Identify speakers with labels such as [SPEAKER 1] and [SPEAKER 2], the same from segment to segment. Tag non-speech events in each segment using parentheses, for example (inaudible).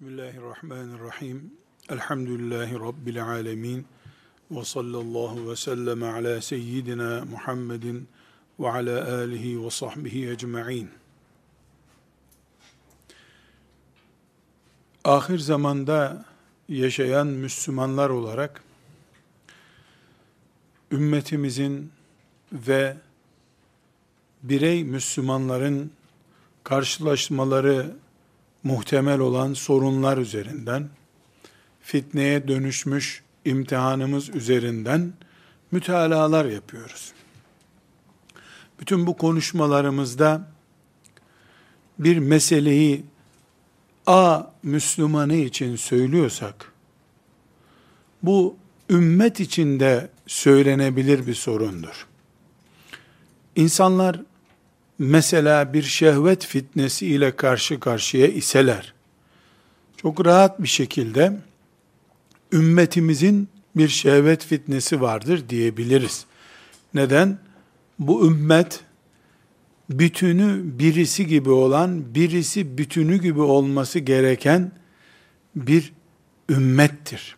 [SPEAKER 1] Bismillahirrahmanirrahim. Elhamdülillahi Rabbil alemin. Ve sallallahu ve sellem ala seyyidina Muhammedin ve ala alihi ve sahbihi ecma'in. Ahir zamanda yaşayan Müslümanlar olarak ümmetimizin ve birey Müslümanların karşılaşmaları muhtemel olan sorunlar üzerinden, fitneye dönüşmüş imtihanımız üzerinden mütalalar yapıyoruz. Bütün bu konuşmalarımızda bir meseleyi A Müslümanı için söylüyorsak, bu ümmet içinde söylenebilir bir sorundur. İnsanlar mesela bir şehvet fitnesi ile karşı karşıya iseler, çok rahat bir şekilde ümmetimizin bir şehvet fitnesi vardır diyebiliriz. Neden? Bu ümmet bütünü birisi gibi olan, birisi bütünü gibi olması gereken bir ümmettir.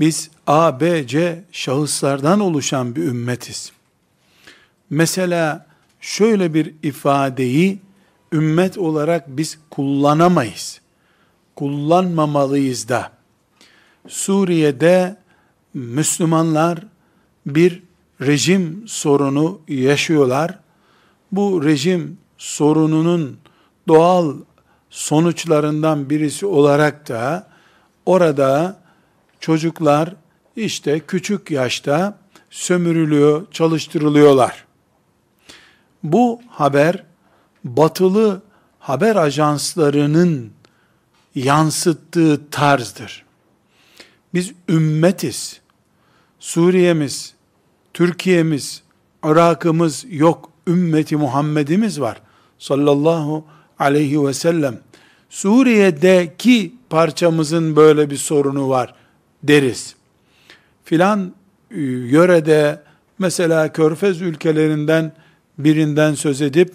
[SPEAKER 1] Biz A, B, C şahıslardan oluşan bir ümmetiz. Mesela şöyle bir ifadeyi ümmet olarak biz kullanamayız. Kullanmamalıyız da. Suriye'de Müslümanlar bir rejim sorunu yaşıyorlar. Bu rejim sorununun doğal sonuçlarından birisi olarak da orada çocuklar işte küçük yaşta sömürülüyor, çalıştırılıyorlar. Bu haber batılı haber ajanslarının yansıttığı tarzdır. Biz ümmetiz. Suriye'miz, Türkiye'miz, Irak'ımız yok. Ümmeti Muhammed'imiz var. Sallallahu aleyhi ve sellem. Suriye'deki parçamızın böyle bir sorunu var deriz. Filan e, yörede mesela Körfez ülkelerinden birinden söz edip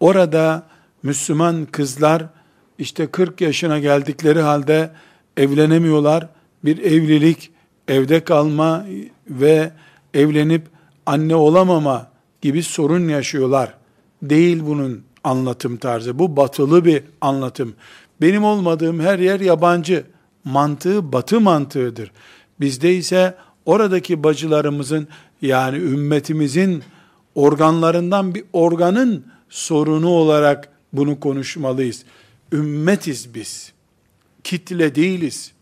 [SPEAKER 1] orada Müslüman kızlar işte 40 yaşına geldikleri halde evlenemiyorlar. Bir evlilik, evde kalma ve evlenip anne olamama gibi sorun yaşıyorlar. Değil bunun anlatım tarzı. Bu batılı bir anlatım. Benim olmadığım her yer yabancı. Mantığı batı mantığıdır. Bizde ise oradaki bacılarımızın yani ümmetimizin organlarından bir organın sorunu olarak bunu konuşmalıyız. Ümmetiz biz. Kitle değiliz.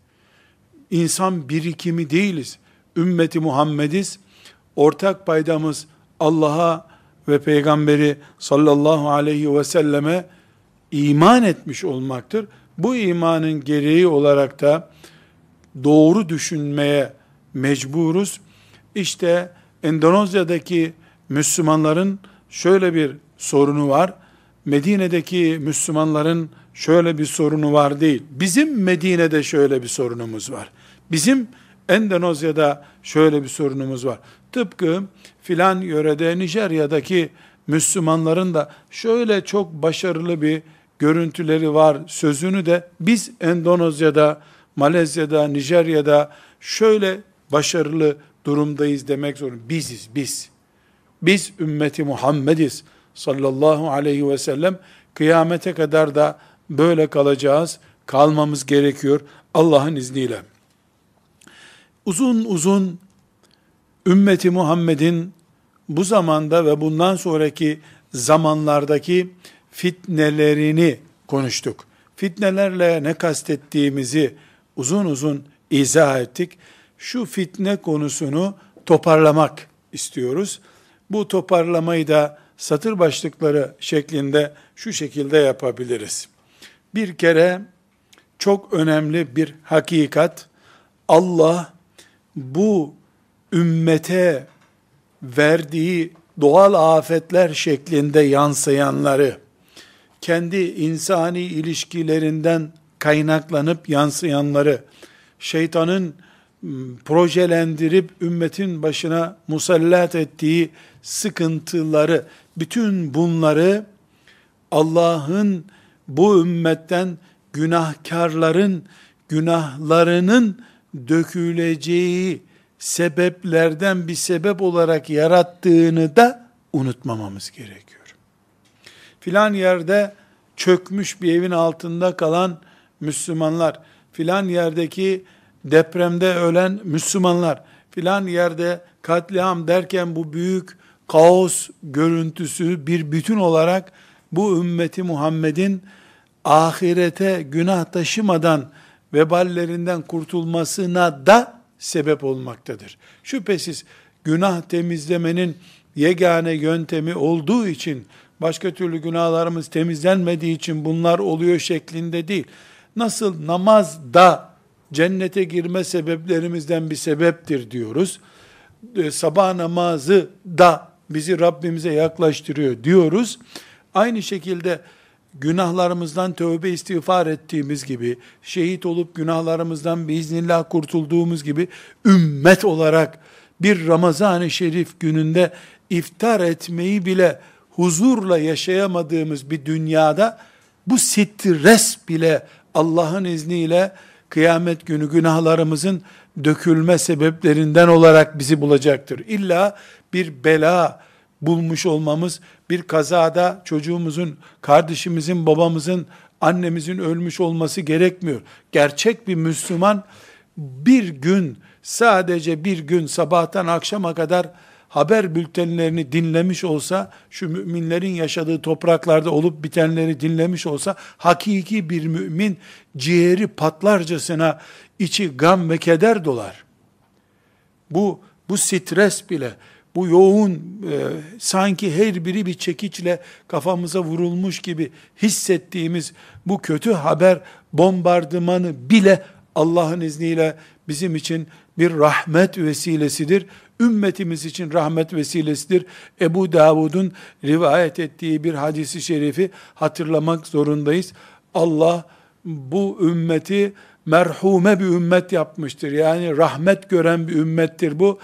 [SPEAKER 1] İnsan birikimi değiliz. Ümmeti Muhammediz. Ortak paydamız Allah'a ve peygamberi sallallahu aleyhi ve selleme iman etmiş olmaktır. Bu imanın gereği olarak da doğru düşünmeye mecburuz. İşte Endonezya'daki Müslümanların şöyle bir sorunu var. Medine'deki Müslümanların şöyle bir sorunu var değil. Bizim Medine'de şöyle bir sorunumuz var. Bizim Endonezya'da şöyle bir sorunumuz var. Tıpkı filan yörede Nijerya'daki Müslümanların da şöyle çok başarılı bir görüntüleri var sözünü de biz Endonezya'da, Malezya'da, Nijerya'da şöyle başarılı durumdayız demek zorunda. Biziz biz. Biz ümmeti Muhammediz sallallahu aleyhi ve sellem kıyamete kadar da böyle kalacağız. Kalmamız gerekiyor Allah'ın izniyle. Uzun uzun ümmeti Muhammed'in bu zamanda ve bundan sonraki zamanlardaki fitnelerini konuştuk. Fitnelerle ne kastettiğimizi uzun uzun izah ettik. Şu fitne konusunu toparlamak istiyoruz. Bu toparlamayı da satır başlıkları şeklinde şu şekilde yapabiliriz. Bir kere çok önemli bir hakikat Allah bu ümmete verdiği doğal afetler şeklinde yansıyanları kendi insani ilişkilerinden kaynaklanıp yansıyanları şeytanın projelendirip ümmetin başına musallat ettiği sıkıntıları, bütün bunları Allah'ın bu ümmetten günahkarların günahlarının döküleceği sebeplerden bir sebep olarak yarattığını da unutmamamız gerekiyor. Filan yerde çökmüş bir evin altında kalan Müslümanlar, filan yerdeki depremde ölen Müslümanlar, filan yerde katliam derken bu büyük kaos görüntüsü bir bütün olarak bu ümmeti Muhammed'in ahirete günah taşımadan veballerinden kurtulmasına da sebep olmaktadır. Şüphesiz günah temizlemenin yegane yöntemi olduğu için başka türlü günahlarımız temizlenmediği için bunlar oluyor şeklinde değil. Nasıl namaz da cennete girme sebeplerimizden bir sebeptir diyoruz. E, sabah namazı da bizi Rabbimize yaklaştırıyor diyoruz. Aynı şekilde günahlarımızdan tövbe istiğfar ettiğimiz gibi, şehit olup günahlarımızdan biiznillah kurtulduğumuz gibi, ümmet olarak bir Ramazan-ı Şerif gününde iftar etmeyi bile huzurla yaşayamadığımız bir dünyada, bu stres bile Allah'ın izniyle kıyamet günü günahlarımızın dökülme sebeplerinden olarak bizi bulacaktır. İlla bir bela bulmuş olmamız, bir kazada çocuğumuzun, kardeşimizin, babamızın, annemizin ölmüş olması gerekmiyor. Gerçek bir Müslüman bir gün, sadece bir gün sabahtan akşama kadar haber bültenlerini dinlemiş olsa, şu müminlerin yaşadığı topraklarda olup bitenleri dinlemiş olsa, hakiki bir mümin ciğeri patlarcasına içi gam ve keder dolar. Bu, bu stres bile, bu yoğun e, sanki her biri bir çekiçle kafamıza vurulmuş gibi hissettiğimiz bu kötü haber bombardımanı bile Allah'ın izniyle bizim için bir rahmet vesilesidir. Ümmetimiz için rahmet vesilesidir. Ebu Davud'un rivayet ettiği bir hadisi şerifi hatırlamak zorundayız. Allah bu ümmeti merhume bir ümmet yapmıştır. Yani rahmet gören bir ümmettir bu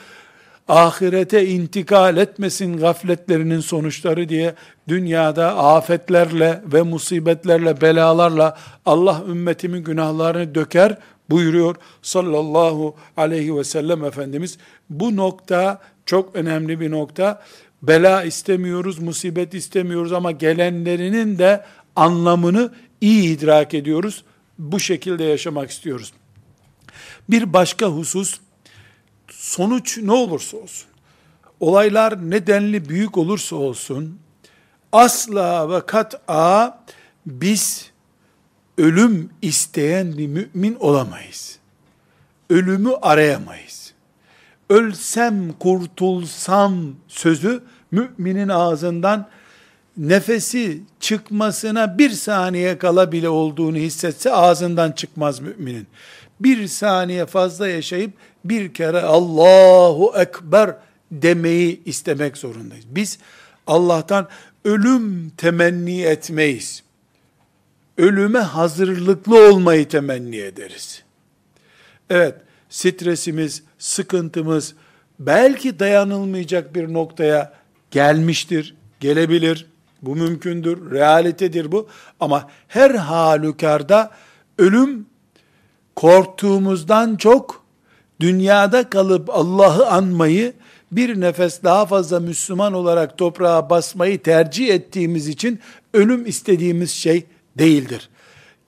[SPEAKER 1] ahirete intikal etmesin gafletlerinin sonuçları diye dünyada afetlerle ve musibetlerle, belalarla Allah ümmetimin günahlarını döker buyuruyor sallallahu aleyhi ve sellem Efendimiz. Bu nokta çok önemli bir nokta. Bela istemiyoruz, musibet istemiyoruz ama gelenlerinin de anlamını iyi idrak ediyoruz. Bu şekilde yaşamak istiyoruz. Bir başka husus, sonuç ne olursa olsun, olaylar nedenli büyük olursa olsun, asla ve kat'a biz ölüm isteyen bir mümin olamayız. Ölümü arayamayız. Ölsem kurtulsam sözü müminin ağzından nefesi çıkmasına bir saniye kala bile olduğunu hissetse ağzından çıkmaz müminin. Bir saniye fazla yaşayıp bir kere Allahu Ekber demeyi istemek zorundayız. Biz Allah'tan ölüm temenni etmeyiz. Ölüme hazırlıklı olmayı temenni ederiz. Evet, stresimiz, sıkıntımız belki dayanılmayacak bir noktaya gelmiştir, gelebilir. Bu mümkündür, realitedir bu. Ama her halükarda ölüm korktuğumuzdan çok dünyada kalıp Allah'ı anmayı, bir nefes daha fazla Müslüman olarak toprağa basmayı tercih ettiğimiz için ölüm istediğimiz şey değildir.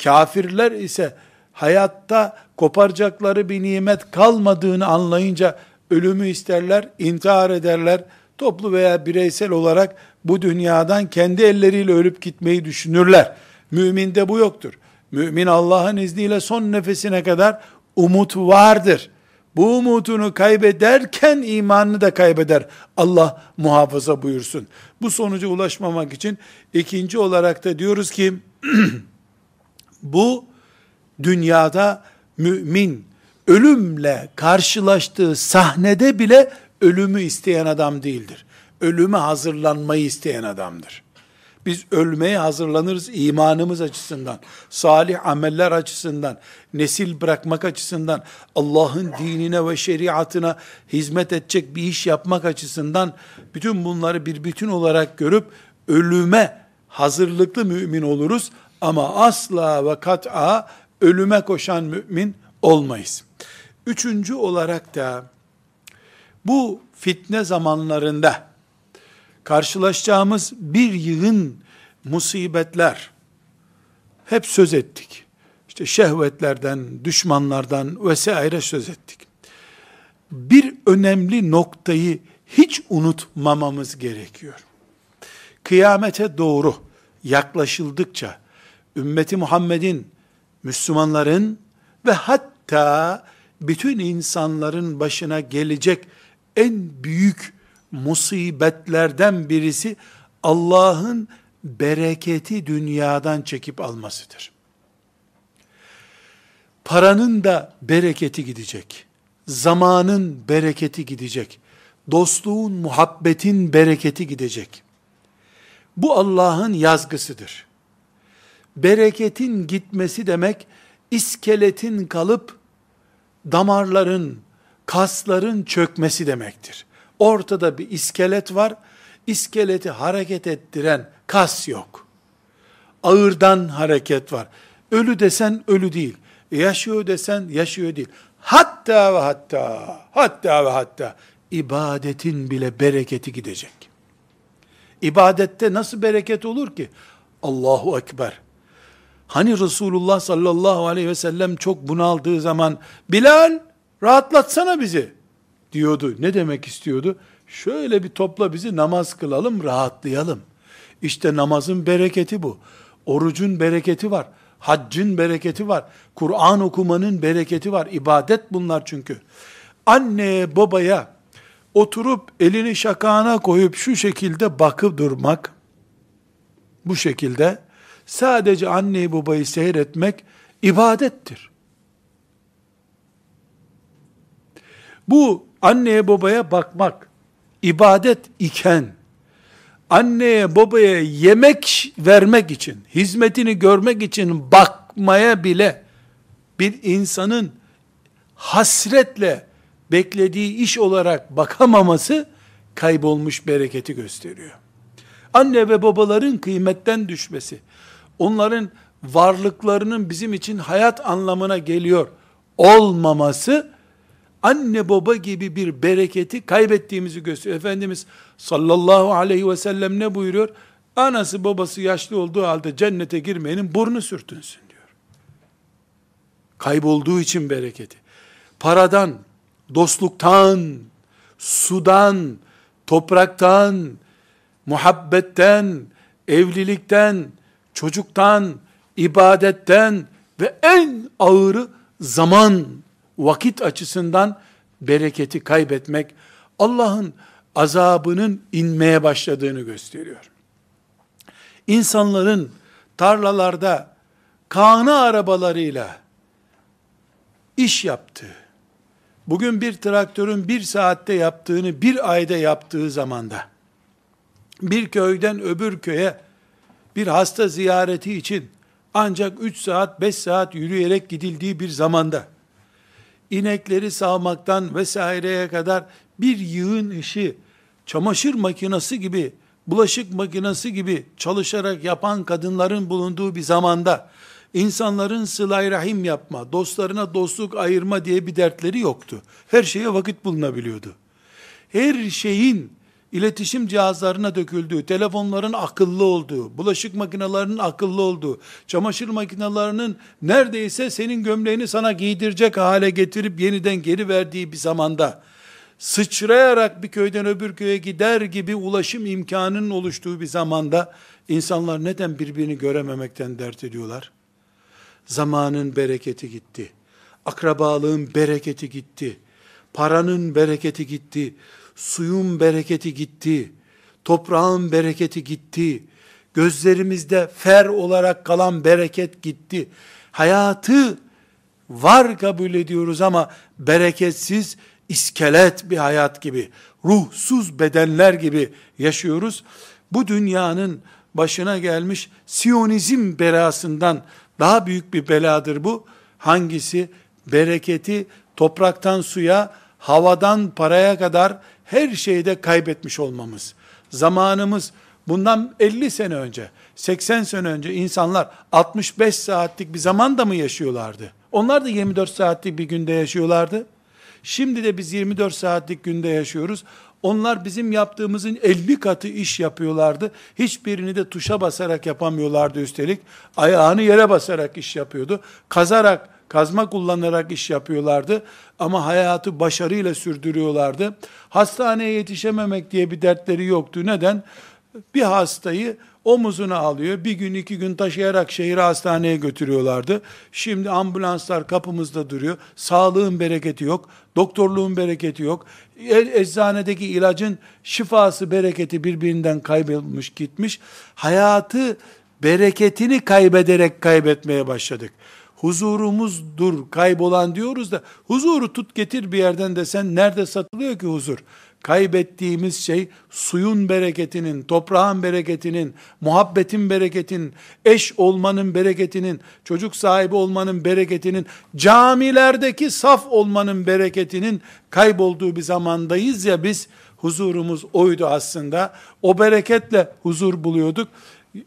[SPEAKER 1] Kafirler ise hayatta koparacakları bir nimet kalmadığını anlayınca ölümü isterler, intihar ederler. Toplu veya bireysel olarak bu dünyadan kendi elleriyle ölüp gitmeyi düşünürler. Müminde bu yoktur. Mümin Allah'ın izniyle son nefesine kadar umut vardır. Bu umutunu kaybederken imanını da kaybeder. Allah muhafaza buyursun. Bu sonuca ulaşmamak için ikinci olarak da diyoruz ki (clears throat) bu dünyada mümin ölümle karşılaştığı sahnede bile ölümü isteyen adam değildir. Ölüme hazırlanmayı isteyen adamdır. Biz ölmeye hazırlanırız imanımız açısından, salih ameller açısından, nesil bırakmak açısından, Allah'ın dinine ve şeriatına hizmet edecek bir iş yapmak açısından bütün bunları bir bütün olarak görüp ölüme hazırlıklı mümin oluruz. Ama asla ve kat'a ölüme koşan mümin olmayız. Üçüncü olarak da bu fitne zamanlarında karşılaşacağımız bir yığın musibetler hep söz ettik. İşte şehvetlerden, düşmanlardan vesaire söz ettik. Bir önemli noktayı hiç unutmamamız gerekiyor. Kıyamete doğru yaklaşıldıkça ümmeti Muhammed'in, Müslümanların ve hatta bütün insanların başına gelecek en büyük musibetlerden birisi Allah'ın bereketi dünyadan çekip almasıdır. Paranın da bereketi gidecek. Zamanın bereketi gidecek. Dostluğun, muhabbetin bereketi gidecek. Bu Allah'ın yazgısıdır. Bereketin gitmesi demek, iskeletin kalıp, damarların, kasların çökmesi demektir. Ortada bir iskelet var, iskeleti hareket ettiren kas yok. Ağırdan hareket var. Ölü desen ölü değil. Yaşıyor desen yaşıyor değil. Hatta ve hatta, hatta ve hatta ibadetin bile bereketi gidecek. İbadette nasıl bereket olur ki? Allahu Ekber. Hani Resulullah sallallahu aleyhi ve sellem çok bunaldığı zaman Bilal rahatlatsana bizi diyordu. Ne demek istiyordu? Şöyle bir topla bizi namaz kılalım, rahatlayalım. İşte namazın bereketi bu. Orucun bereketi var. Haccın bereketi var. Kur'an okumanın bereketi var. İbadet bunlar çünkü. Anneye babaya oturup elini şakağına koyup şu şekilde bakıp durmak, bu şekilde sadece anneyi babayı seyretmek ibadettir. Bu anneye babaya bakmak ibadet iken anneye babaya yemek vermek için, hizmetini görmek için bakmaya bile bir insanın hasretle beklediği iş olarak bakamaması kaybolmuş bereketi gösteriyor. Anne ve babaların kıymetten düşmesi, onların varlıklarının bizim için hayat anlamına geliyor olmaması anne baba gibi bir bereketi kaybettiğimizi gösteriyor. Efendimiz sallallahu aleyhi ve sellem ne buyuruyor? Anası babası yaşlı olduğu halde cennete girmeyenin burnu sürtünsün diyor. Kaybolduğu için bereketi. Paradan, dostluktan, sudan, topraktan, muhabbetten, evlilikten, çocuktan, ibadetten ve en ağırı zaman vakit açısından bereketi kaybetmek, Allah'ın azabının inmeye başladığını gösteriyor. İnsanların tarlalarda kana arabalarıyla iş yaptığı, bugün bir traktörün bir saatte yaptığını bir ayda yaptığı zamanda, bir köyden öbür köye bir hasta ziyareti için ancak 3 saat 5 saat yürüyerek gidildiği bir zamanda, inekleri sağmaktan vesaireye kadar bir yığın işi çamaşır makinesi gibi, bulaşık makinesi gibi çalışarak yapan kadınların bulunduğu bir zamanda insanların sılay rahim yapma, dostlarına dostluk ayırma diye bir dertleri yoktu. Her şeye vakit bulunabiliyordu. Her şeyin iletişim cihazlarına döküldüğü, telefonların akıllı olduğu, bulaşık makinelerinin akıllı olduğu, çamaşır makinelerinin neredeyse senin gömleğini sana giydirecek hale getirip yeniden geri verdiği bir zamanda, sıçrayarak bir köyden öbür köye gider gibi ulaşım imkanının oluştuğu bir zamanda, insanlar neden birbirini görememekten dert ediyorlar? Zamanın bereketi gitti. Akrabalığın bereketi gitti. Paranın bereketi gitti suyun bereketi gitti, toprağın bereketi gitti, gözlerimizde fer olarak kalan bereket gitti. Hayatı var kabul ediyoruz ama bereketsiz iskelet bir hayat gibi, ruhsuz bedenler gibi yaşıyoruz. Bu dünyanın başına gelmiş Siyonizm belasından daha büyük bir beladır bu. Hangisi? Bereketi topraktan suya, havadan paraya kadar her şeyde kaybetmiş olmamız. Zamanımız Bundan 50 sene önce, 80 sene önce insanlar 65 saatlik bir zamanda mı yaşıyorlardı? Onlar da 24 saatlik bir günde yaşıyorlardı. Şimdi de biz 24 saatlik günde yaşıyoruz. Onlar bizim yaptığımızın 50 katı iş yapıyorlardı. Hiçbirini de tuşa basarak yapamıyorlardı üstelik. Ayağını yere basarak iş yapıyordu. Kazarak, kazma kullanarak iş yapıyorlardı. Ama hayatı başarıyla sürdürüyorlardı. Hastaneye yetişememek diye bir dertleri yoktu. Neden? Bir hastayı omuzuna alıyor. Bir gün iki gün taşıyarak şehir hastaneye götürüyorlardı. Şimdi ambulanslar kapımızda duruyor. Sağlığın bereketi yok. Doktorluğun bereketi yok. E, eczanedeki ilacın şifası bereketi birbirinden kaybolmuş gitmiş. Hayatı bereketini kaybederek kaybetmeye başladık. Huzurumuzdur kaybolan diyoruz da huzuru tut getir bir yerden desen nerede satılıyor ki huzur? Kaybettiğimiz şey suyun bereketinin, toprağın bereketinin, muhabbetin bereketinin, eş olmanın bereketinin, çocuk sahibi olmanın bereketinin, camilerdeki saf olmanın bereketinin kaybolduğu bir zamandayız ya biz, huzurumuz oydu aslında. O bereketle huzur buluyorduk.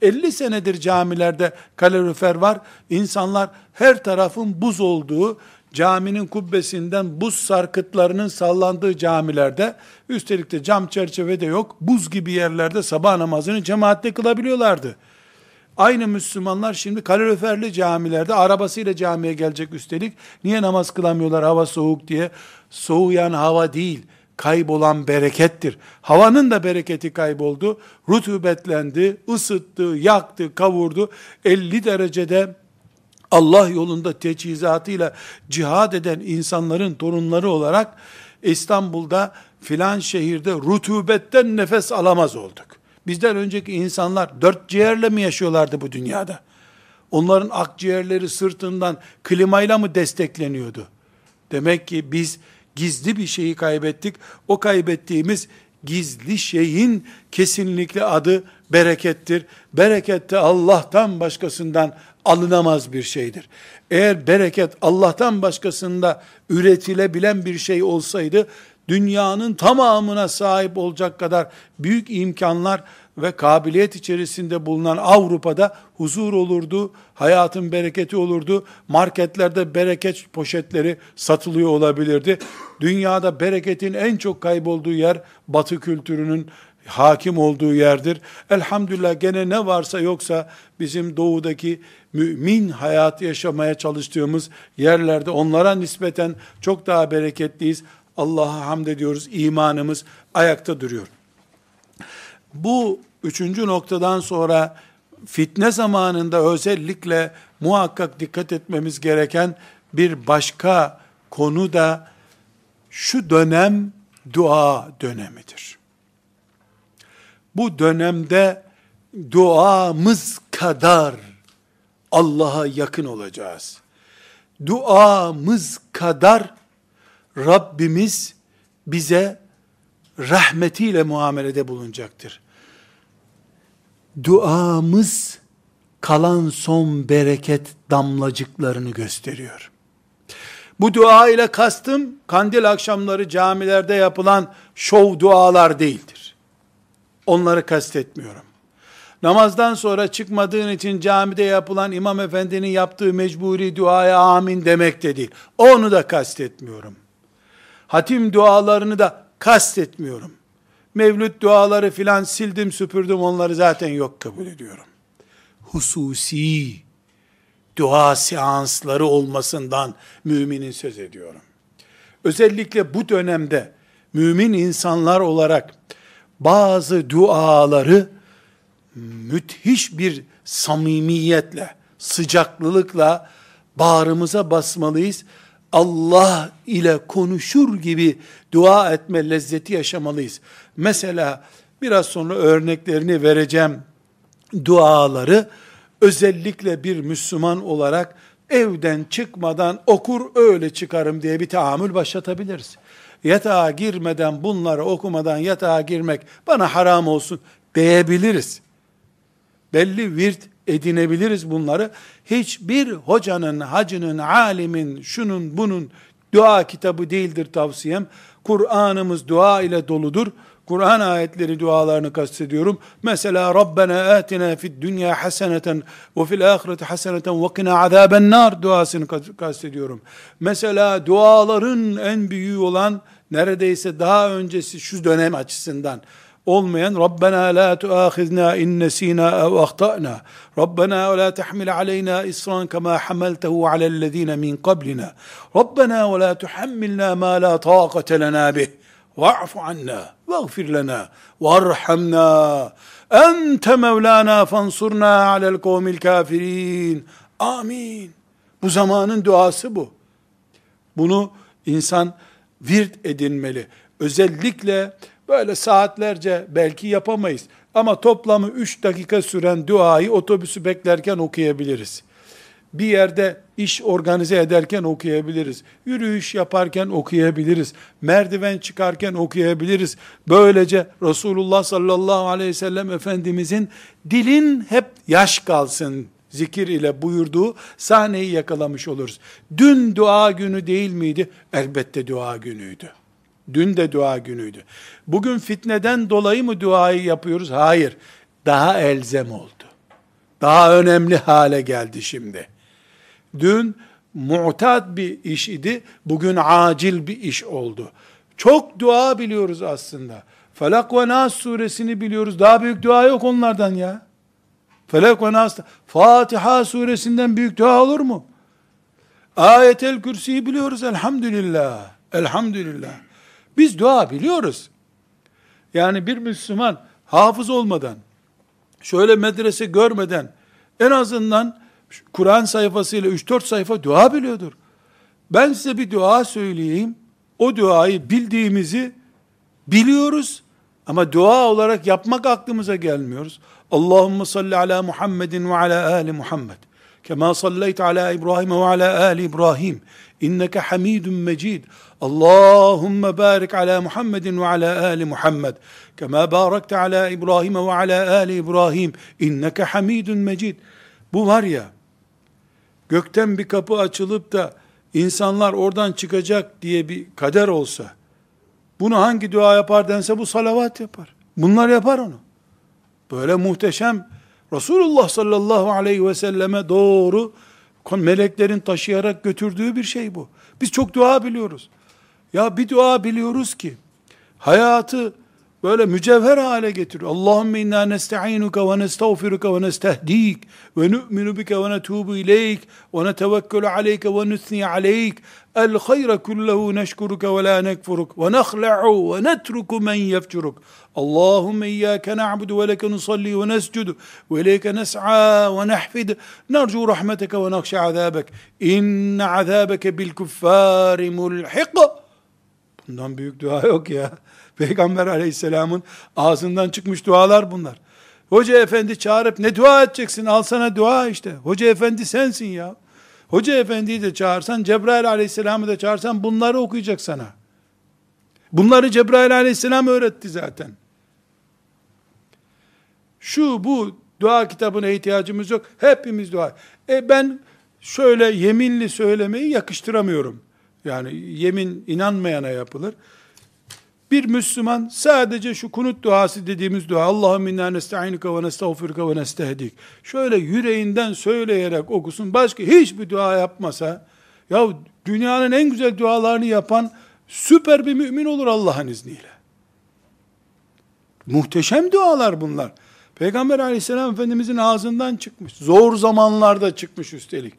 [SPEAKER 1] 50 senedir camilerde kalorifer var. İnsanlar her tarafın buz olduğu, caminin kubbesinden buz sarkıtlarının sallandığı camilerde, üstelik de cam çerçeve de yok, buz gibi yerlerde sabah namazını cemaatle kılabiliyorlardı. Aynı Müslümanlar şimdi kaloriferli camilerde arabasıyla camiye gelecek üstelik. Niye namaz kılamıyorlar hava soğuk diye? Soğuyan hava değil, kaybolan berekettir. Havanın da bereketi kayboldu. Rutubetlendi, ısıttı, yaktı, kavurdu. 50 derecede Allah yolunda teçhizatıyla cihad eden insanların torunları olarak İstanbul'da filan şehirde rutubetten nefes alamaz olduk. Bizden önceki insanlar dört ciğerle mi yaşıyorlardı bu dünyada? Onların akciğerleri sırtından klimayla mı destekleniyordu? Demek ki biz gizli bir şeyi kaybettik. O kaybettiğimiz gizli şeyin kesinlikle adı berekettir. Bereket de Allah'tan başkasından alınamaz bir şeydir. Eğer bereket Allah'tan başkasında üretilebilen bir şey olsaydı, dünyanın tamamına sahip olacak kadar büyük imkanlar ve kabiliyet içerisinde bulunan Avrupa'da huzur olurdu, hayatın bereketi olurdu, marketlerde bereket poşetleri satılıyor olabilirdi. Dünyada bereketin en çok kaybolduğu yer batı kültürünün hakim olduğu yerdir. Elhamdülillah gene ne varsa yoksa bizim doğudaki mümin hayat yaşamaya çalıştığımız yerlerde onlara nispeten çok daha bereketliyiz. Allah'a hamd ediyoruz. İmanımız ayakta duruyor. Bu üçüncü noktadan sonra fitne zamanında özellikle muhakkak dikkat etmemiz gereken bir başka konu da şu dönem dua dönemidir. Bu dönemde duamız kadar Allah'a yakın olacağız. Duamız kadar Rabbimiz bize rahmetiyle muamelede bulunacaktır. Duamız kalan son bereket damlacıklarını gösteriyor. Bu dua ile kastım kandil akşamları camilerde yapılan şov dualar değildir. Onları kastetmiyorum. Namazdan sonra çıkmadığın için camide yapılan imam efendinin yaptığı mecburi duaya amin demek de. Onu da kastetmiyorum. Hatim dualarını da kastetmiyorum. Mevlüt duaları filan sildim süpürdüm onları zaten yok kabul ediyorum. Hususi dua seansları olmasından müminin söz ediyorum. Özellikle bu dönemde mümin insanlar olarak bazı duaları müthiş bir samimiyetle, sıcaklılıkla bağrımıza basmalıyız. Allah ile konuşur gibi dua etme lezzeti yaşamalıyız. Mesela biraz sonra örneklerini vereceğim duaları özellikle bir Müslüman olarak evden çıkmadan okur öyle çıkarım diye bir tahammül başlatabiliriz. Yatağa girmeden bunları okumadan yatağa girmek bana haram olsun diyebiliriz belli virt edinebiliriz bunları. Hiçbir hocanın, hacının, alimin, şunun, bunun dua kitabı değildir tavsiyem. Kur'an'ımız dua ile doludur. Kur'an ayetleri dualarını kastediyorum. Mesela Rabbena atina fid dünya haseneten ve fil ahireti haseneten ve qina azaben nar duasını kastediyorum. Mesela duaların en büyüğü olan neredeyse daha öncesi şu dönem açısından olmayan Rabbena la tuahizna in nesina ev ahtana Rabbena la tahmil aleyna isran kema hamaltehu alellezine min qablina Rabbena la tuhammilna ma la taqate lena bih va'fu anna veğfir lena varhamna ente mevlana fansurna alel kavmil kafirin. Amin. Bu zamanın duası bu. Bunu insan virt edinmeli. Özellikle Böyle saatlerce belki yapamayız. Ama toplamı 3 dakika süren duayı otobüsü beklerken okuyabiliriz. Bir yerde iş organize ederken okuyabiliriz. Yürüyüş yaparken okuyabiliriz. Merdiven çıkarken okuyabiliriz. Böylece Resulullah sallallahu aleyhi ve sellem Efendimizin dilin hep yaş kalsın zikir ile buyurduğu sahneyi yakalamış oluruz. Dün dua günü değil miydi? Elbette dua günüydü. Dün de dua günüydü. Bugün fitneden dolayı mı duayı yapıyoruz? Hayır. Daha elzem oldu. Daha önemli hale geldi şimdi. Dün mutat bir iş idi. Bugün acil bir iş oldu. Çok dua biliyoruz aslında. Felak ve Nas suresini biliyoruz. Daha büyük dua yok onlardan ya. Felak ve Nas, Fatiha suresinden büyük dua olur mu? Ayetel Kürsi'yi biliyoruz elhamdülillah. Elhamdülillah. Biz dua biliyoruz. Yani bir Müslüman hafız olmadan, şöyle medrese görmeden, en azından Kur'an sayfasıyla 3-4 sayfa dua biliyordur. Ben size bir dua söyleyeyim. O duayı bildiğimizi biliyoruz ama dua olarak yapmak aklımıza gelmiyoruz. Allahumme salli ala Muhammedin ve ala ali Muhammed. Kema salleyt ala İbrahim ve ala ali İbrahim. İnneke hamidun mecid. Allahümme barik ala Muhammedin ve ala ali Muhammed. Kema barakte ala İbrahim ve ala ali İbrahim. İnneke hamidun mecid. Bu var ya, gökten bir kapı açılıp da insanlar oradan çıkacak diye bir kader olsa, bunu hangi dua yapar dense bu salavat yapar. Bunlar yapar onu. Böyle muhteşem Resulullah sallallahu aleyhi ve selleme doğru meleklerin taşıyarak götürdüğü bir şey bu. Biz çok dua biliyoruz. Ya bir dua biliyoruz ki hayatı böyle mücevher hale getiriyor. Allahümme inna nesta'inuka ve nestağfiruka ve nestehdik ve nu'minu bike ve netubu ileyk ve netevekkelu aleyke ve nüthni aleyk el hayra kullehu neşkuruka ve la nekfuruk ve nekhla'u ve netruku men yefcuruk Allahümme iyyâke na'budu ve leke nusalli ve nescudu ve ileyke nes'a ve nehfid nercu rahmeteke ve nakşe azabek inne azabeke bil kuffari mulhiq Bundan büyük dua yok ya. Peygamber aleyhisselamın ağzından çıkmış dualar bunlar. Hoca efendi çağırıp ne dua edeceksin? Al sana dua işte. Hoca efendi sensin ya. Hoca efendiyi de çağırsan, Cebrail aleyhisselamı da çağırsan bunları okuyacak sana. Bunları Cebrail aleyhisselam öğretti zaten. Şu bu dua kitabına ihtiyacımız yok. Hepimiz dua. E ben şöyle yeminli söylemeyi yakıştıramıyorum. Yani yemin inanmayana yapılır. Bir Müslüman sadece şu kunut duası dediğimiz dua Allahum inna nesta'inuka ve nestağfiruka ve nestehdik. Şöyle yüreğinden söyleyerek okusun. Başka hiçbir dua yapmasa ya dünyanın en güzel dualarını yapan süper bir mümin olur Allah'ın izniyle. Muhteşem dualar bunlar. Peygamber aleyhisselam efendimizin ağzından çıkmış. Zor zamanlarda çıkmış üstelik.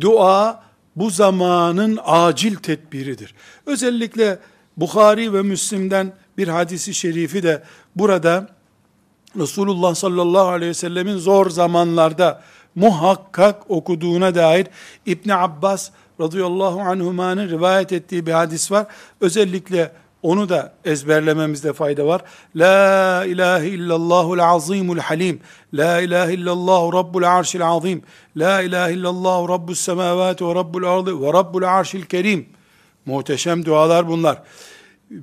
[SPEAKER 1] Dua bu zamanın acil tedbiridir. Özellikle Bukhari ve Müslim'den bir hadisi şerifi de burada Resulullah sallallahu aleyhi ve sellemin zor zamanlarda muhakkak okuduğuna dair İbn Abbas radıyallahu anhumanın rivayet ettiği bir hadis var. Özellikle onu da ezberlememizde fayda var. La ilahe illallahul azimul halim. La ilahe illallahu rabbul arşil azim. La ilahe illallahu rabbus semavati ve rabbul ardı ve rabbul arşil kerim. Muhteşem dualar bunlar.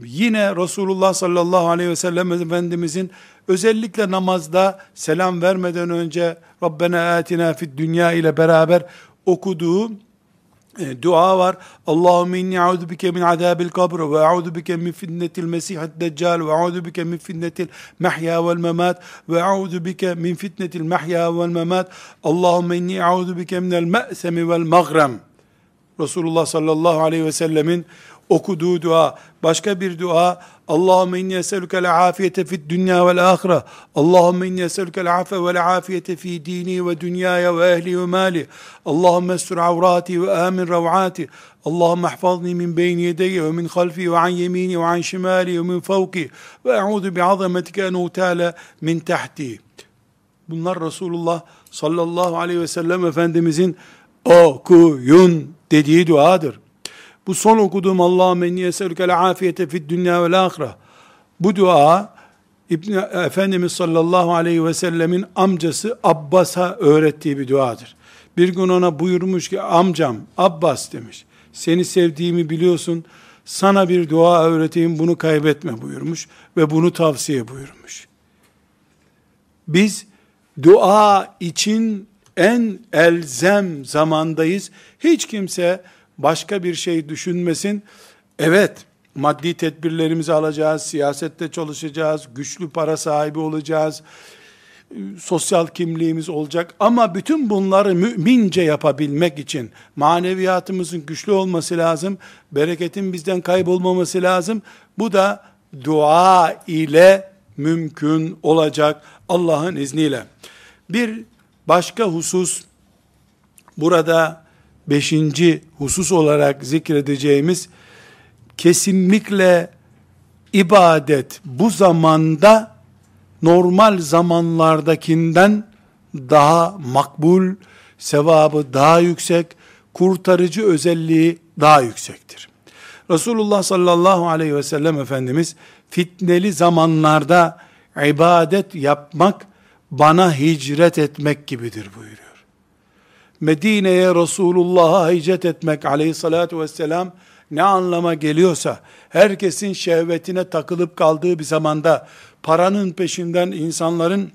[SPEAKER 1] Yine Resulullah sallallahu aleyhi ve sellem Efendimizin özellikle namazda selam vermeden önce Rabbena atina fid dünya ile beraber okuduğu e, dua var. Allahümme inni a'udhu bike min azabil kabr ve a'udhu bike min fitnetil mesihid deccal ve a'udhu bike min fitnetil mahya vel memat ve a'udhu bike min fitnetil mahya vel memat. Allahümme inni a'udhu bike minel me'semi vel magrem. Resulullah sallallahu aleyhi ve sellemin okuduğu dua, başka bir dua, Allahümme inni eselükel afiyete fid dünya vel ahire, Allahümme inni eselükel afe vel afiyete fi dini ve dünyaya ve ehli ve mali, Allahümme estur avrati ve amin ravati, Allahümme ahfazni min beyni yedeyye ve min halfi ve an yemini ve an şimali ve min fevki ve e'udu bi azametike en utale min tahti. Bunlar Resulullah sallallahu aleyhi ve sellem Efendimizin okuyun dediği duadır. Bu son okuduğum Allahümme inni eselükel afiyete fid dünya vel ahire. Bu dua İbn Efendimiz sallallahu aleyhi ve sellemin amcası Abbas'a öğrettiği bir duadır. Bir gün ona buyurmuş ki amcam Abbas demiş. Seni sevdiğimi biliyorsun. Sana bir dua öğreteyim bunu kaybetme buyurmuş ve bunu tavsiye buyurmuş. Biz dua için en elzem zamandayız. Hiç kimse başka bir şey düşünmesin. Evet, maddi tedbirlerimizi alacağız, siyasette çalışacağız, güçlü para sahibi olacağız, sosyal kimliğimiz olacak ama bütün bunları mümince yapabilmek için maneviyatımızın güçlü olması lazım, bereketin bizden kaybolmaması lazım. Bu da dua ile mümkün olacak Allah'ın izniyle. Bir başka husus burada beşinci husus olarak zikredeceğimiz kesinlikle ibadet bu zamanda normal zamanlardakinden daha makbul, sevabı daha yüksek, kurtarıcı özelliği daha yüksektir. Resulullah sallallahu aleyhi ve sellem Efendimiz fitneli zamanlarda ibadet yapmak bana hicret etmek gibidir buyuruyor. Medine'ye Resulullah'a hicret etmek aleyhissalatu vesselam ne anlama geliyorsa, herkesin şehvetine takılıp kaldığı bir zamanda, paranın peşinden insanların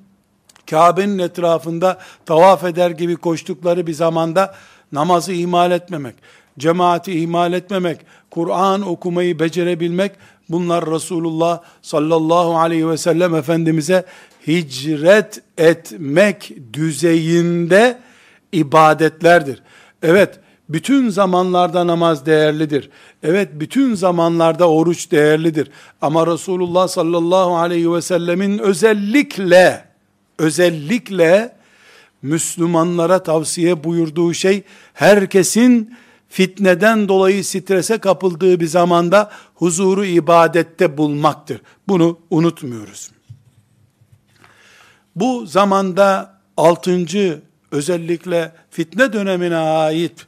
[SPEAKER 1] Kabe'nin etrafında tavaf eder gibi koştukları bir zamanda, namazı ihmal etmemek, cemaati ihmal etmemek, Kur'an okumayı becerebilmek, bunlar Resulullah sallallahu aleyhi ve sellem Efendimiz'e hicret etmek düzeyinde, ibadetlerdir. Evet, bütün zamanlarda namaz değerlidir. Evet, bütün zamanlarda oruç değerlidir. Ama Resulullah sallallahu aleyhi ve sellemin özellikle, özellikle Müslümanlara tavsiye buyurduğu şey, herkesin fitneden dolayı strese kapıldığı bir zamanda huzuru ibadette bulmaktır. Bunu unutmuyoruz. Bu zamanda altıncı özellikle fitne dönemine ait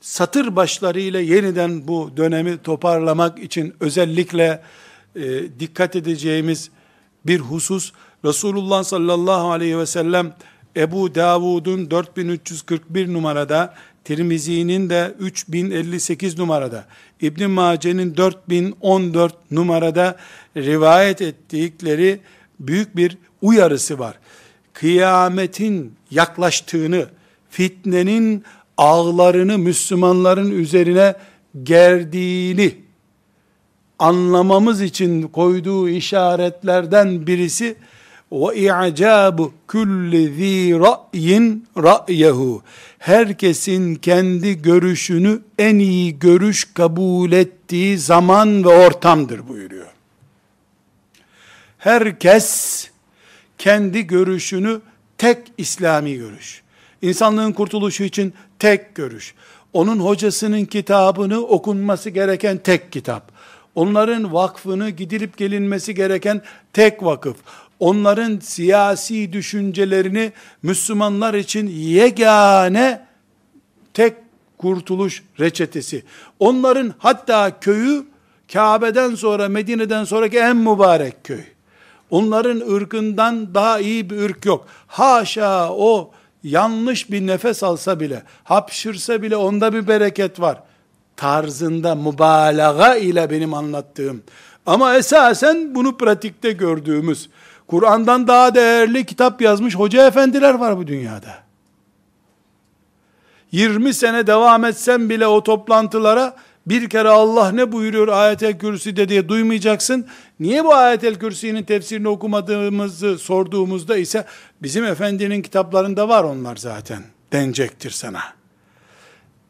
[SPEAKER 1] satır başlarıyla yeniden bu dönemi toparlamak için özellikle e, dikkat edeceğimiz bir husus Resulullah sallallahu aleyhi ve sellem Ebu Davud'un 4341 numarada Tirmizi'nin de 3058 numarada İbn Mace'nin 4014 numarada rivayet ettikleri büyük bir uyarısı var. Kıyametin yaklaştığını, fitnenin ağlarını Müslümanların üzerine gerdiğini anlamamız için koyduğu işaretlerden birisi ve i'cabu kulli zi ra'yin ra'yehu. Herkesin kendi görüşünü en iyi görüş kabul ettiği zaman ve ortamdır buyuruyor. Herkes kendi görüşünü tek İslami görüş. İnsanlığın kurtuluşu için tek görüş. Onun hocasının kitabını okunması gereken tek kitap. Onların vakfını gidilip gelinmesi gereken tek vakıf. Onların siyasi düşüncelerini Müslümanlar için yegane tek kurtuluş reçetesi. Onların hatta köyü Kabe'den sonra Medine'den sonraki en mübarek köy. Onların ırkından daha iyi bir ırk yok. Haşa o yanlış bir nefes alsa bile, hapşırsa bile onda bir bereket var. Tarzında mübalağa ile benim anlattığım. Ama esasen bunu pratikte gördüğümüz, Kur'an'dan daha değerli kitap yazmış hoca efendiler var bu dünyada. 20 sene devam etsem bile o toplantılara bir kere Allah ne buyuruyor ayetel kürsüde diye duymayacaksın. Niye bu ayetel kürsünün tefsirini okumadığımızı sorduğumuzda ise bizim efendinin kitaplarında var onlar zaten denecektir sana.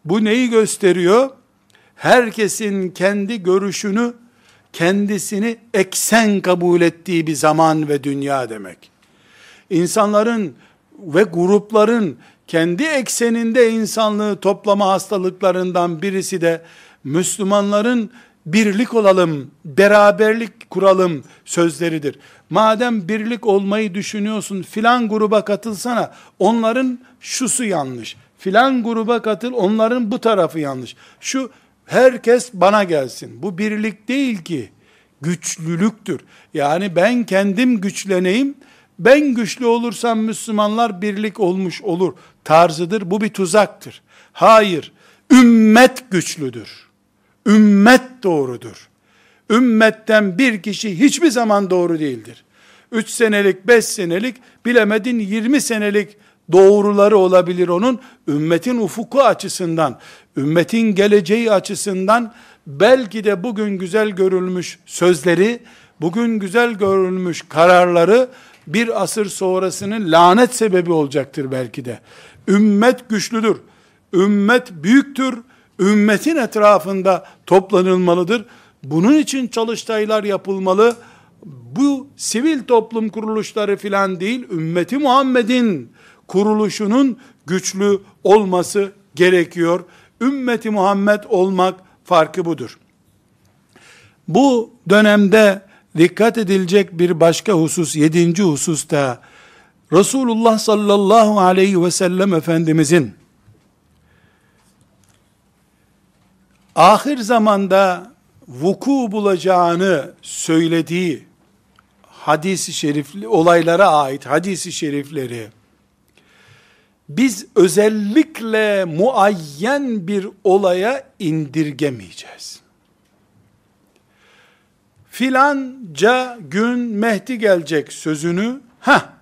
[SPEAKER 1] Bu neyi gösteriyor? Herkesin kendi görüşünü, kendisini eksen kabul ettiği bir zaman ve dünya demek. İnsanların ve grupların kendi ekseninde insanlığı toplama hastalıklarından birisi de Müslümanların birlik olalım, beraberlik kuralım sözleridir. Madem birlik olmayı düşünüyorsun, filan gruba katılsana, onların şusu yanlış. Filan gruba katıl, onların bu tarafı yanlış. Şu herkes bana gelsin. Bu birlik değil ki, güçlülüktür. Yani ben kendim güçleneyim, ben güçlü olursam Müslümanlar birlik olmuş olur tarzıdır. Bu bir tuzaktır. Hayır, ümmet güçlüdür. Ümmet doğrudur. Ümmetten bir kişi hiçbir zaman doğru değildir. Üç senelik, beş senelik, bilemedin yirmi senelik doğruları olabilir onun. Ümmetin ufuku açısından, ümmetin geleceği açısından belki de bugün güzel görülmüş sözleri, bugün güzel görülmüş kararları bir asır sonrasının lanet sebebi olacaktır belki de. Ümmet güçlüdür. Ümmet büyüktür ümmetin etrafında toplanılmalıdır. Bunun için çalıştaylar yapılmalı. Bu sivil toplum kuruluşları filan değil, ümmeti Muhammed'in kuruluşunun güçlü olması gerekiyor. Ümmeti Muhammed olmak farkı budur. Bu dönemde dikkat edilecek bir başka husus, yedinci hususta Resulullah sallallahu aleyhi ve sellem Efendimizin ahir zamanda vuku bulacağını söylediği hadisi şerifli olaylara ait hadisi şerifleri biz özellikle muayyen bir olaya indirgemeyeceğiz. Filanca gün Mehdi gelecek sözünü ha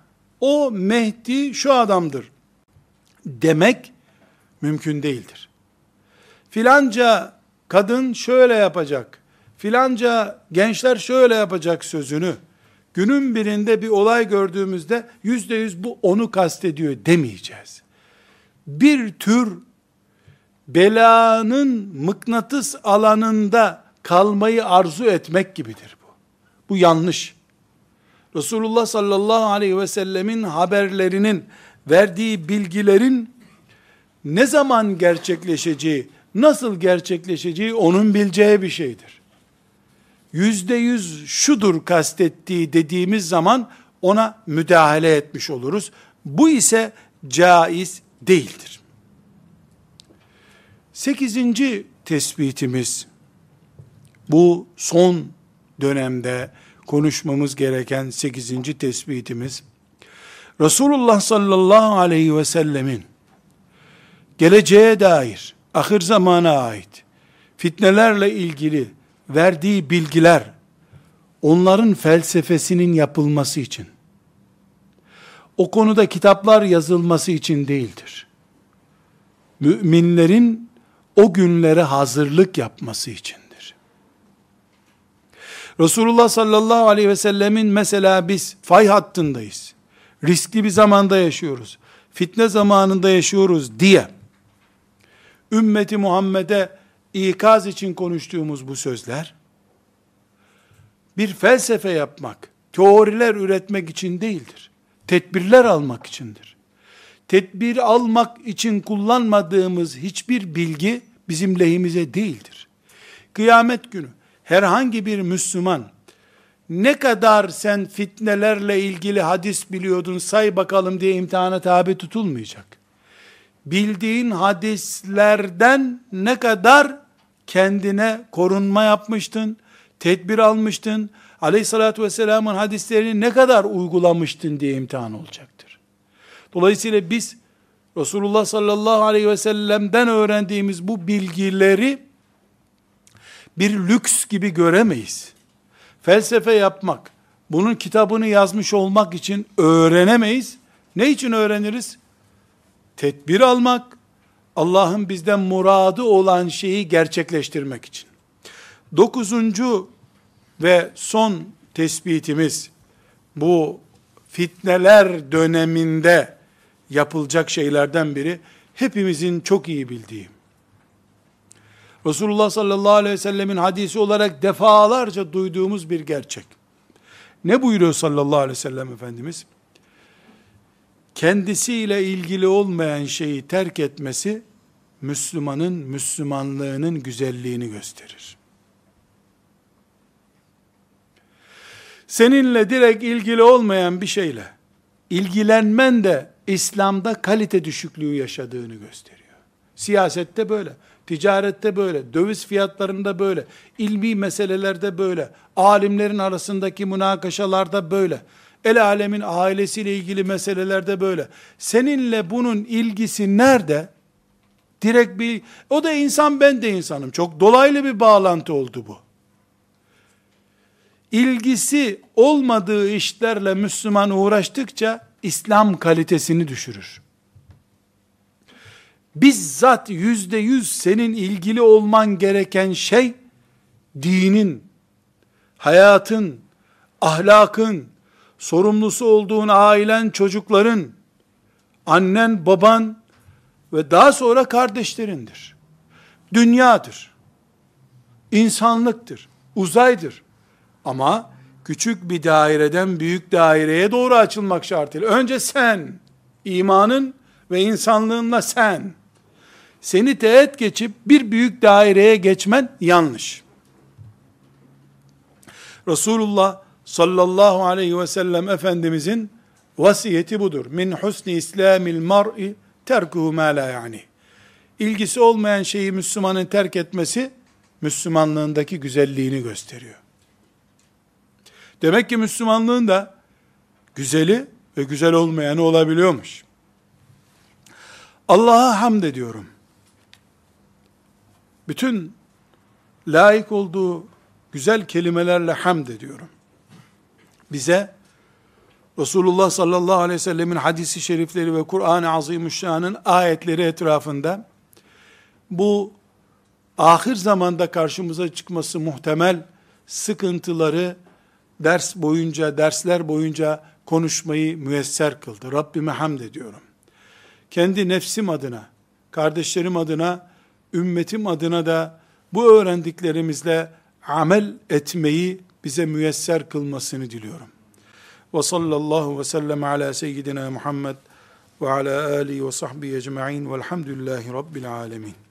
[SPEAKER 1] o Mehdi şu adamdır demek mümkün değildir. Filanca kadın şöyle yapacak, filanca gençler şöyle yapacak sözünü, günün birinde bir olay gördüğümüzde yüzde yüz bu onu kastediyor demeyeceğiz. Bir tür belanın mıknatıs alanında kalmayı arzu etmek gibidir bu. Bu yanlış. Resulullah sallallahu aleyhi ve sellemin haberlerinin verdiği bilgilerin ne zaman gerçekleşeceği nasıl gerçekleşeceği onun bileceği bir şeydir. Yüzde yüz şudur kastettiği dediğimiz zaman ona müdahale etmiş oluruz. Bu ise caiz değildir. Sekizinci tespitimiz, bu son dönemde konuşmamız gereken sekizinci tespitimiz, Resulullah sallallahu aleyhi ve sellemin geleceğe dair ahir zamana ait fitnelerle ilgili verdiği bilgiler onların felsefesinin yapılması için o konuda kitaplar yazılması için değildir. Müminlerin o günlere hazırlık yapması içindir. Resulullah sallallahu aleyhi ve sellemin mesela biz fay hattındayız. Riskli bir zamanda yaşıyoruz. Fitne zamanında yaşıyoruz diye ümmeti Muhammed'e ikaz için konuştuğumuz bu sözler, bir felsefe yapmak, teoriler üretmek için değildir. Tedbirler almak içindir. Tedbir almak için kullanmadığımız hiçbir bilgi bizim lehimize değildir. Kıyamet günü herhangi bir Müslüman ne kadar sen fitnelerle ilgili hadis biliyordun say bakalım diye imtihana tabi tutulmayacak bildiğin hadislerden ne kadar kendine korunma yapmıştın, tedbir almıştın, aleyhissalatü vesselamın hadislerini ne kadar uygulamıştın diye imtihan olacaktır. Dolayısıyla biz Resulullah sallallahu aleyhi ve sellem'den öğrendiğimiz bu bilgileri bir lüks gibi göremeyiz. Felsefe yapmak, bunun kitabını yazmış olmak için öğrenemeyiz. Ne için öğreniriz? tedbir almak, Allah'ın bizden muradı olan şeyi gerçekleştirmek için. Dokuzuncu ve son tespitimiz bu fitneler döneminde yapılacak şeylerden biri hepimizin çok iyi bildiği. Resulullah sallallahu aleyhi ve sellemin hadisi olarak defalarca duyduğumuz bir gerçek. Ne buyuruyor sallallahu aleyhi ve sellem Efendimiz? Kendisiyle ilgili olmayan şeyi terk etmesi, Müslümanın Müslümanlığının güzelliğini gösterir. Seninle direkt ilgili olmayan bir şeyle ilgilenmen de İslam'da kalite düşüklüğü yaşadığını gösteriyor. Siyasette böyle, ticarette böyle, döviz fiyatlarında böyle, ilmi meselelerde böyle, alimlerin arasındaki münakaşalarda böyle, el alemin ailesiyle ilgili meselelerde böyle. Seninle bunun ilgisi nerede? Direkt bir, o da insan ben de insanım. Çok dolaylı bir bağlantı oldu bu. İlgisi olmadığı işlerle Müslüman uğraştıkça İslam kalitesini düşürür. Bizzat yüzde yüz senin ilgili olman gereken şey, dinin, hayatın, ahlakın, sorumlusu olduğun ailen, çocukların, annen, baban ve daha sonra kardeşlerindir. Dünyadır. insanlıktır, uzaydır. Ama küçük bir daireden büyük daireye doğru açılmak şartıyla. Önce sen, imanın ve insanlığınla sen, seni teğet geçip bir büyük daireye geçmen yanlış. Resulullah sallallahu aleyhi ve sellem Efendimizin vasiyeti budur. Min husni islamil mar'i terkuhu ma la yani. İlgisi olmayan şeyi Müslümanın terk etmesi, Müslümanlığındaki güzelliğini gösteriyor. Demek ki Müslümanlığın da güzeli ve güzel olmayanı olabiliyormuş. Allah'a hamd ediyorum. Bütün layık olduğu güzel kelimelerle hamd ediyorum. Bize Resulullah sallallahu aleyhi ve sellemin hadisi şerifleri ve Kur'an-ı Azimüşşan'ın ayetleri etrafında bu ahir zamanda karşımıza çıkması muhtemel sıkıntıları ders boyunca, dersler boyunca konuşmayı müyesser kıldı. Rabbime hamd ediyorum. Kendi nefsim adına, kardeşlerim adına, ümmetim adına da bu öğrendiklerimizle amel etmeyi bize müyesser kılmasını diliyorum. Ve sallallahu ve sellem ala seyyidina Muhammed ve ala alihi ve sahbihi ecma'in velhamdülillahi rabbil alemin.